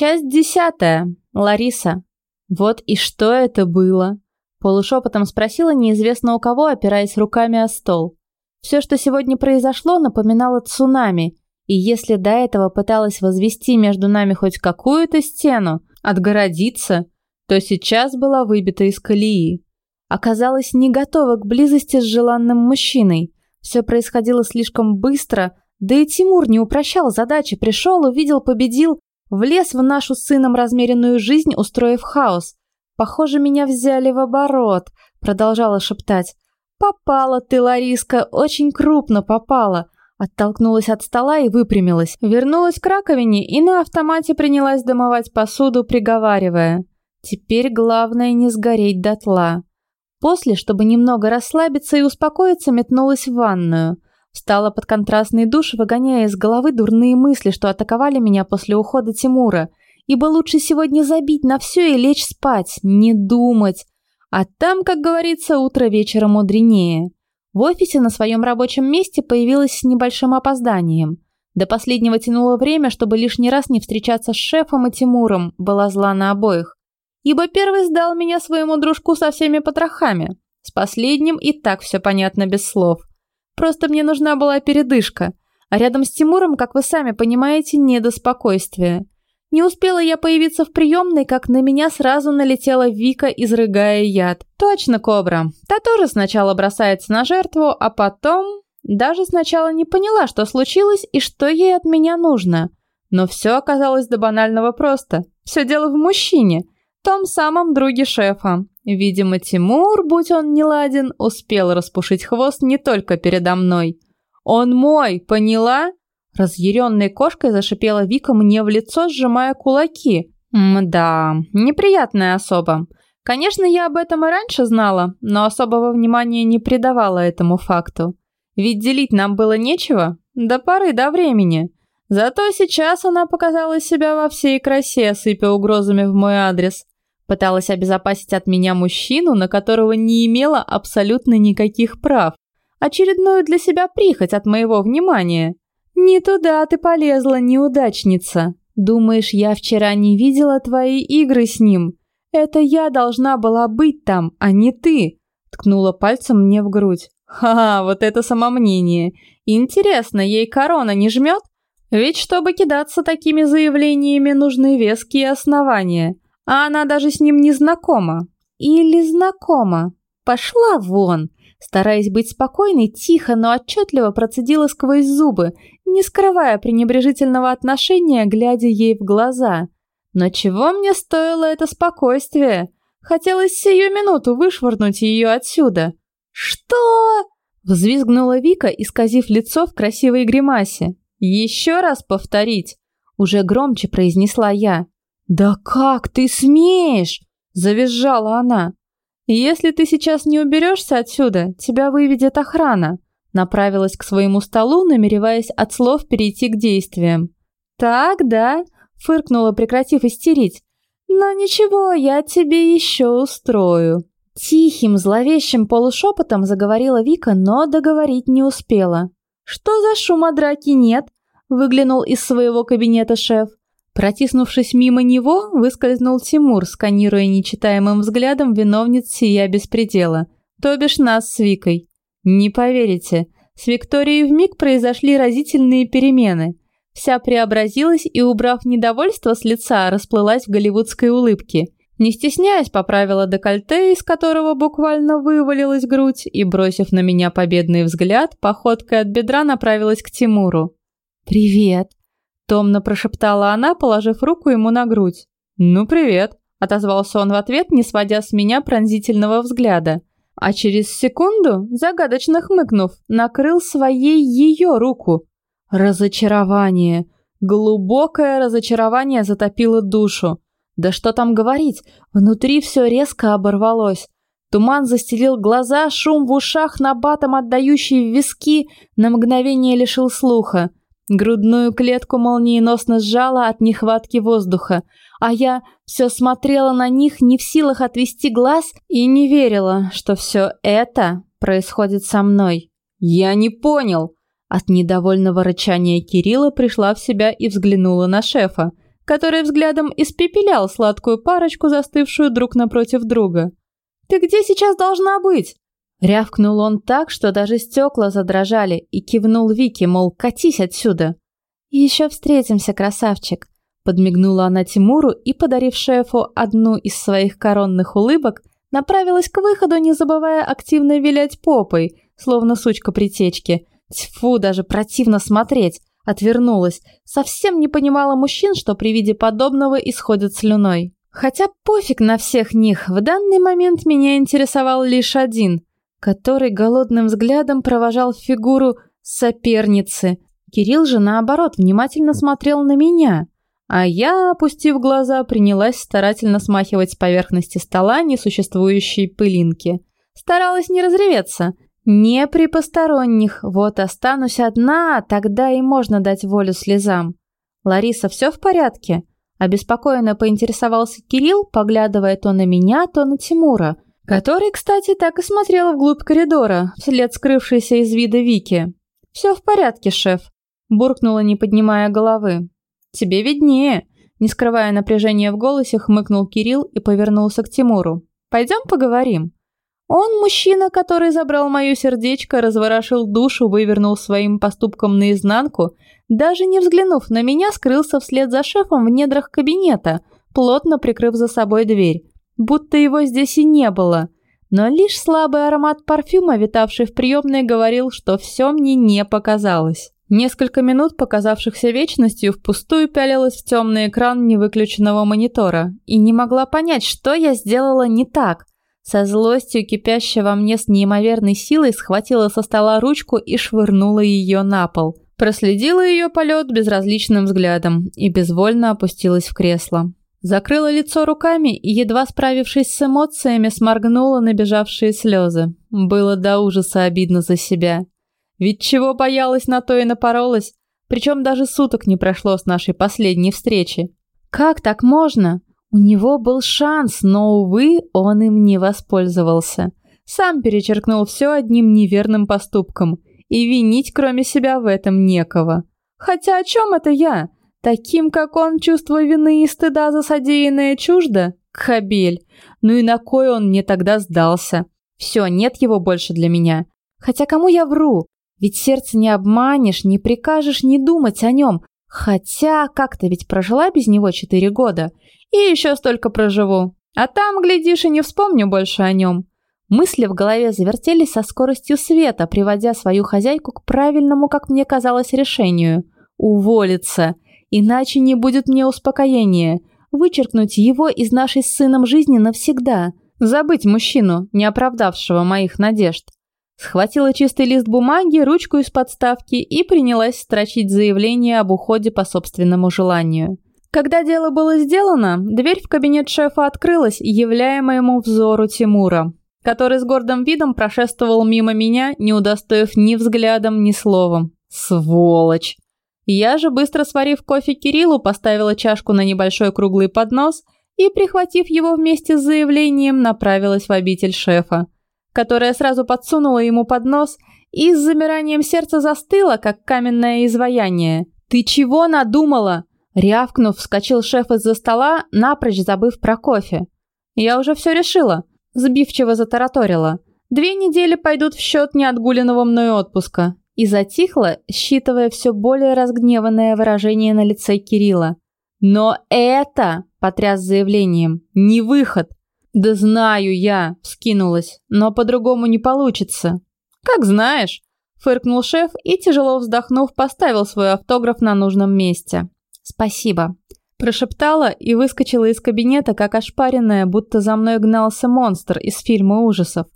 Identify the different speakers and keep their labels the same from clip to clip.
Speaker 1: Часть десятая. Лариса. Вот и что это было? Полушепотом спросила неизвестно у кого, опираясь руками о стол. Все, что сегодня произошло, напоминало цунами, и если до этого пыталась возвести между нами хоть какую-то стену, отгородиться, то сейчас была выбита из колеи. Оказалась не готова к близости с желанным мужчиной. Все происходило слишком быстро, да и Тимур не упрощал задачи, пришел, увидел, победил, влез в нашу сыном размеренную жизнь, устроив хаос. Похоже, меня взяли в оборот, продолжала шептать. Попала ты, Лариска, очень крупно попала. Оттолкнулась от стола и выпрямилась. Вернулась к раковине и на автомате принялась домывать посуду, приговаривая. Теперь главное не сгореть дотла. После, чтобы немного расслабиться и успокоиться, метнулась в ванную. Встала под контрастный душ, выгоняя из головы дурные мысли, что атаковали меня после ухода Тимура. Ибо лучше сегодня забить на все и лечь спать, не думать. А там, как говорится, утро вечера мудренее. В офисе на своем рабочем месте появилась с небольшим опозданием. До последнего тянуло время, чтобы лишний раз не встречаться с шефом и Тимуром, была зла на обоих. Ибо первый сдал меня своему дружку со всеми потрохами. С последним и так все понятно без слов. Просто мне нужна была передышка. А рядом с Тимуром, как вы сами понимаете, не до спокойствия. Не успела я появиться в приемной, как на меня сразу налетела Вика, изрыгая яд. Точно, Кобра. Та тоже сначала бросается на жертву, а потом... Даже сначала не поняла, что случилось и что ей от меня нужно. Но все оказалось до банального просто. Все дело в мужчине, том самом друге шефа. Видимо, Тимур, будь он неладен, успел распушить хвост не только передо мной. «Он мой, поняла?» Разъяренной кошкой зашипела Вика мне в лицо, сжимая кулаки. Мда, неприятная особа. Конечно, я об этом и раньше знала, но особого внимания не придавала этому факту. Ведь делить нам было нечего до поры до времени. Зато сейчас она показала себя во всей красе, сыпя угрозами в мой адрес. Пыталась обезопасить от меня мужчину, на которого не имела абсолютно никаких прав. Очередную для себя прихоть от моего внимания. «Не туда ты полезла, неудачница. Думаешь, я вчера не видела твои игры с ним? Это я должна была быть там, а не ты!» Ткнула пальцем мне в грудь. «Ха, вот это самомнение! Интересно, ей корона не жмет? Ведь чтобы кидаться такими заявлениями, нужны веские основания. А она даже с ним не знакома. Или знакома. Пошла вон!» Стараясь быть спокойной, тихо, но отчетливо процедила сквозь зубы, не скрывая пренебрежительного отношения, глядя ей в глаза. Но чего мне стоило это спокойствие? Хотелось сию минуту вышвырнуть ее отсюда. «Что?» — взвизгнула Вика, исказив лицо в красивой гримасе. «Еще раз повторить!» — уже громче произнесла я. «Да как ты смеешь?» — завизжала она. «Если ты сейчас не уберешься отсюда, тебя выведет охрана», направилась к своему столу, намереваясь от слов перейти к действиям. «Так, да», — фыркнула, прекратив истерить. «Но ничего, я тебе еще устрою». Тихим, зловещим полушепотом заговорила Вика, но договорить не успела. «Что за шума драки нет?» — выглянул из своего кабинета шеф. Протиснувшись мимо него, выскользнул Тимур, сканируя нечитаемым взглядом виновниц сия беспредела, то бишь нас с Викой. Не поверите, с Викторией вмиг произошли разительные перемены. Вся преобразилась и, убрав недовольство с лица, расплылась в голливудской улыбке. Не стесняясь, поправила декольте, из которого буквально вывалилась грудь, и, бросив на меня победный взгляд, походкой от бедра направилась к Тимуру. «Привет!» Томно прошептала она, положив руку ему на грудь. «Ну, привет», — отозвался он в ответ, не сводя с меня пронзительного взгляда. А через секунду, загадочно хмыкнув, накрыл своей ее руку. Разочарование. Глубокое разочарование затопило душу. Да что там говорить, внутри все резко оборвалось. Туман застелил глаза, шум в ушах, набатом отдающий в виски, на мгновение лишил слуха. Грудную клетку молниеносно сжала от нехватки воздуха, а я все смотрела на них, не в силах отвести глаз, и не верила, что все это происходит со мной. «Я не понял!» От недовольного рычания Кирилла пришла в себя и взглянула на шефа, который взглядом испепелял сладкую парочку, застывшую друг напротив друга. «Ты где сейчас должна быть?» Рявкнул он так, что даже стекла задрожали, и кивнул Вике, мол, катись отсюда. «Еще встретимся, красавчик», — подмигнула она Тимуру и, подарив шефу одну из своих коронных улыбок, направилась к выходу, не забывая активно вилять попой, словно сучка притечки. Тьфу, даже противно смотреть. Отвернулась. Совсем не понимала мужчин, что при виде подобного исходят слюной. Хотя пофиг на всех них, в данный момент меня интересовал лишь один, который голодным взглядом провожал фигуру соперницы. Кирилл же, наоборот, внимательно смотрел на меня, а я, опустив глаза, принялась старательно смахивать с поверхности стола несуществующие пылинки. Старалась не разреветься. Не при посторонних, вот останусь одна, тогда и можно дать волю слезам. Лариса, все в порядке? Обеспокоенно поинтересовался Кирилл, поглядывая то на меня, то на Тимура, который, кстати, так и смотрел вглубь коридора, вслед скрывшейся из вида Вики. «Все в порядке, шеф», – буркнула, не поднимая головы. «Тебе виднее», – не скрывая напряжения в голосе, хмыкнул Кирилл и повернулся к Тимуру. «Пойдем поговорим». Он мужчина, который забрал мое сердечко, разворошил душу, вывернул своим поступком наизнанку – даже не взглянув на меня, скрылся вслед за шефом в недрах кабинета, плотно прикрыв за собой дверь, будто его здесь и не было. Но лишь слабый аромат парфюма, витавший в приемной, говорил, что все мне не показалось. Несколько минут, показавшихся вечностью, впустую пялилась в темный экран невыключенного монитора и не могла понять, что я сделала не так. Со злостью, кипящей во мне с неимоверной силой, схватила со стола ручку и швырнула ее на пол. Проследила ее полет безразличным взглядом и безвольно опустилась в кресло. Закрыла лицо руками и, едва справившись с эмоциями, сморгнула набежавшие слезы. Было до ужаса обидно за себя. Ведь чего боялась, на то и напоролась. Причем даже суток не прошло с нашей последней встречи. Как так можно? У него был шанс, но, увы, он им не воспользовался. Сам перечеркнул все одним неверным поступком – и винить кроме себя в этом некого. Хотя о чем это я? Таким, как он, чувство вины и стыда за содеянное чуждо? Кабель. Ну и на кой он мне тогда сдался? Все, нет его больше для меня. Хотя кому я вру? Ведь сердце не обманешь, не прикажешь не думать о нем. Хотя как-то ведь прожила без него четыре года. И еще столько проживу. А там, глядишь, и не вспомню больше о нем. Мысли в голове завертелись со скоростью света, приводя свою хозяйку к правильному, как мне казалось, решению – уволиться. Иначе не будет мне успокоения. Вычеркнуть его из нашей с сыном жизни навсегда. Забыть мужчину, не оправдавшего моих надежд. Схватила чистый лист бумаги, ручку из подставки и принялась строчить заявление об уходе по собственному желанию. Когда дело было сделано, дверь в кабинет шефа открылась, являя моему взору Тимура который с гордым видом прошествовал мимо меня, не удостоив ни взглядом, ни словом. Сволочь! Я же, быстро сварив кофе Кириллу, поставила чашку на небольшой круглый поднос и, прихватив его вместе с заявлением, направилась в обитель шефа, которая сразу подсунула ему поднос и с замиранием сердца застыла, как каменное изваяние. «Ты чего надумала?» Рявкнув, вскочил шеф из-за стола, напрочь забыв про кофе. «Я уже все решила. Сбивчиво затараторила. Две недели пойдут в счет неотгуленного мной отпуска. И затихла, считывая все более разгневанное выражение на лице Кирилла. «Но это!» – потряс заявлением. «Не выход!» «Да знаю я!» – вскинулась. «Но по-другому не получится». «Как знаешь!» – фыркнул шеф и, тяжело вздохнув, поставил свой автограф на нужном месте. «Спасибо!» Прошептала и выскочила из кабинета, как ошпаренная, будто за мной гнался монстр из фильма ужасов.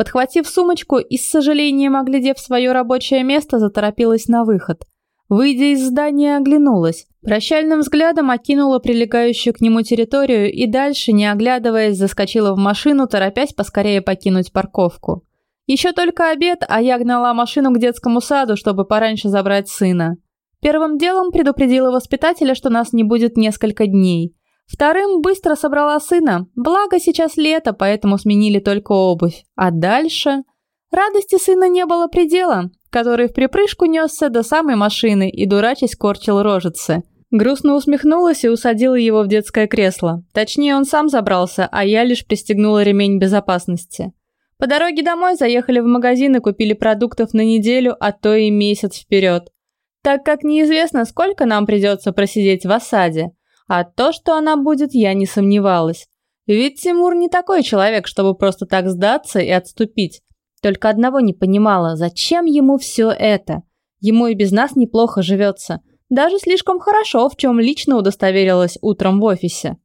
Speaker 1: Подхватив сумочку и с сожалением оглядев свое рабочее место, заторопилась на выход. Выйдя из здания, оглянулась. Прощальным взглядом окинула прилегающую к нему территорию и дальше, не оглядываясь, заскочила в машину, торопясь поскорее покинуть парковку. Еще только обед, а я гнала машину к детскому саду, чтобы пораньше забрать сына. Первым делом предупредила воспитателя, что нас не будет несколько дней. Вторым быстро собрала сына, благо сейчас лето, поэтому сменили только обувь. А дальше... Радости сына не было предела, который в припрыжку несся до самой машины и дурачись корчил рожицы. Грустно усмехнулась и усадила его в детское кресло. Точнее, он сам забрался, а я лишь пристегнула ремень безопасности. По дороге домой заехали в магазин и купили продуктов на неделю, а то и месяц вперед. Так как неизвестно, сколько нам придется просидеть в осаде. А то, что она будет, я не сомневалась. Ведь Тимур не такой человек, чтобы просто так сдаться и отступить. Только одного не понимала, зачем ему все это? Ему и без нас неплохо живется. Даже слишком хорошо, в чем лично удостоверилась утром в офисе.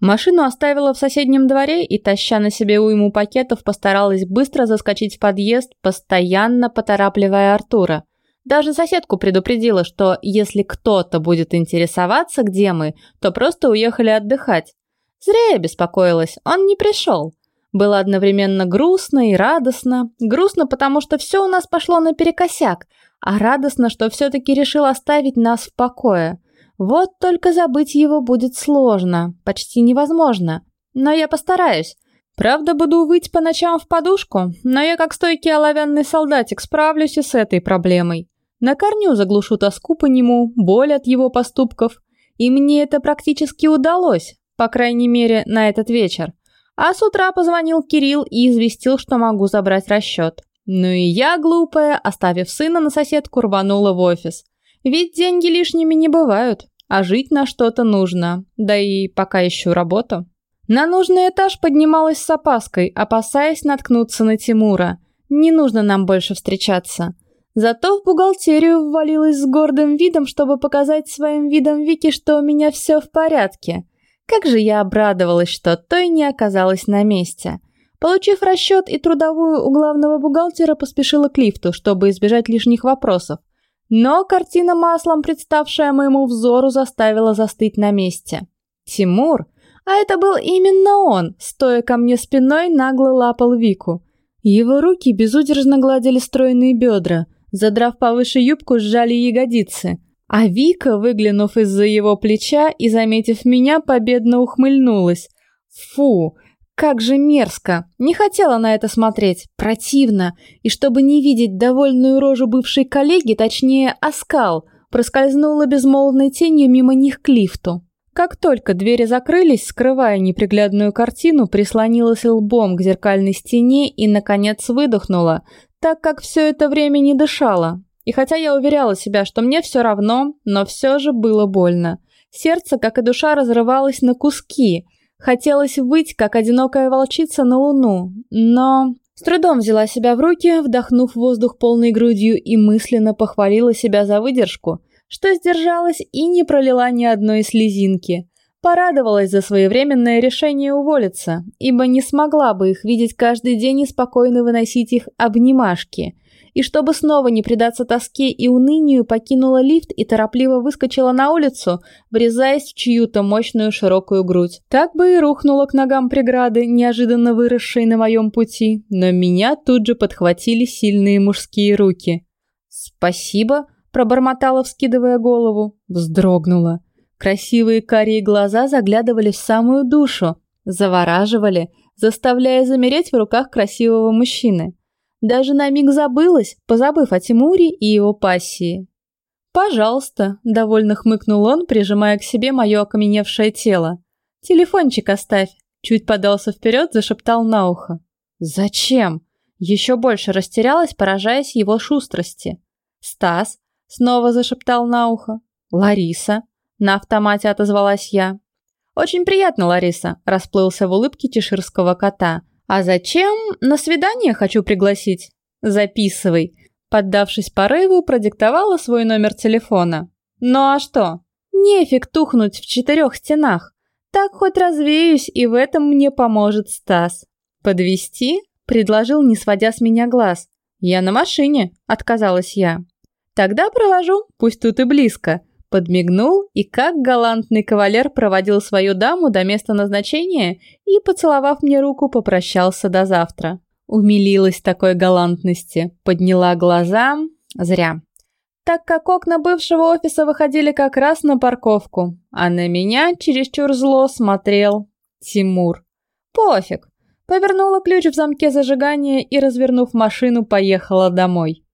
Speaker 1: Машину оставила в соседнем дворе и, таща на себе уйму пакетов, постаралась быстро заскочить в подъезд, постоянно поторапливая Артура. Даже соседку предупредила, что если кто-то будет интересоваться, где мы, то просто уехали отдыхать. Зря я беспокоилась, он не пришел. Было одновременно грустно и радостно. Грустно, потому что все у нас пошло наперекосяк, а радостно, что все-таки решил оставить нас в покое. Вот только забыть его будет сложно, почти невозможно. Но я постараюсь. Правда, буду выть по ночам в подушку, но я как стойкий оловянный солдатик справлюсь и с этой проблемой. На корню заглушу тоску по нему, боль от его поступков. И мне это практически удалось, по крайней мере, на этот вечер. А с утра позвонил Кирилл и известил, что могу забрать расчет. Ну и я, глупая, оставив сына на соседку, рванула в офис. Ведь деньги лишними не бывают, а жить на что-то нужно, да и пока ищу работу. На нужный этаж поднималась с опаской, опасаясь наткнуться на Тимура. Не нужно нам больше встречаться. Зато в бухгалтерию ввалилась с гордым видом, чтобы показать своим видом Вики, что у меня все в порядке. Как же я обрадовалась, что той не оказалась на месте. Получив расчет и трудовую у главного бухгалтера, поспешила к лифту, чтобы избежать лишних вопросов. Но картина маслом, представшая моему взору, заставила застыть на месте. Тимур, а это был именно он, стоя ко мне спиной, нагло лапал Вику. Его руки безудержно гладили стройные бедра, задрав повыше юбку, сжали ягодицы. А Вика, выглянув из-за его плеча и заметив меня, победно ухмыльнулась. Фу, как же мерзко! Не хотела на это смотреть, противно. И чтобы не видеть довольную рожу бывшей коллеги, точнее, оскал, проскользнула безмолвной тенью мимо них к лифту. Как только двери закрылись, скрывая неприглядную картину, прислонилась лбом к зеркальной стене и, наконец, выдохнула, так как все это время не дышала. И хотя я уверяла себя, что мне все равно, но все же было больно. Сердце, как и душа, разрывалось на куски – Хотелось выть, как одинокая волчица на луну, но... С трудом взяла себя в руки, вдохнув воздух полной грудью и мысленно похвалила себя за выдержку, что сдержалась и не пролила ни одной слезинки. Порадовалась за своевременное решение уволиться, ибо не смогла бы их видеть каждый день и спокойно выносить их обнимашки – и чтобы снова не предаться тоске и унынию, покинула лифт и торопливо выскочила на улицу, врезаясь в чью-то мощную широкую грудь. Так бы и рухнула к ногам преграды, неожиданно выросшей на моем пути, но меня тут же подхватили сильные мужские руки. «Спасибо», — пробормотала, вскидывая голову, вздрогнула. Красивые карие глаза заглядывали в самую душу, завораживали, заставляя замереть в руках красивого мужчины. Даже на миг забылась, позабыв о Тимуре и его пассии. «Пожалуйста», — довольно хмыкнул он, прижимая к себе мое окаменевшее тело. «Телефончик оставь», — чуть подался вперед, зашептал на ухо. «Зачем?» Еще больше растерялась, поражаясь его шустрости. «Стас», — снова зашептал на ухо. «Лариса», — на автомате отозвалась я. «Очень приятно, Лариса», — расплылся в улыбке чеширского кота. «А зачем? На свидание хочу пригласить». «Записывай». Поддавшись порыву, продиктовала свой номер телефона. «Ну а что? Нефиг тухнуть в четырех стенах. Так хоть развеюсь, и в этом мне поможет Стас». «Подвести? предложил, не сводя с меня глаз. «Я на машине», — отказалась я. «Тогда провожу, пусть тут и близко», подмигнул и как галантный кавалер проводил свою даму до места назначения и, поцеловав мне руку, попрощался до завтра. Умилилась такой галантности, подняла глаза. Зря. Так как окна бывшего офиса выходили как раз на парковку, а на меня чересчур зло смотрел Тимур. Пофиг. Повернула ключ в замке зажигания и, развернув машину, поехала домой.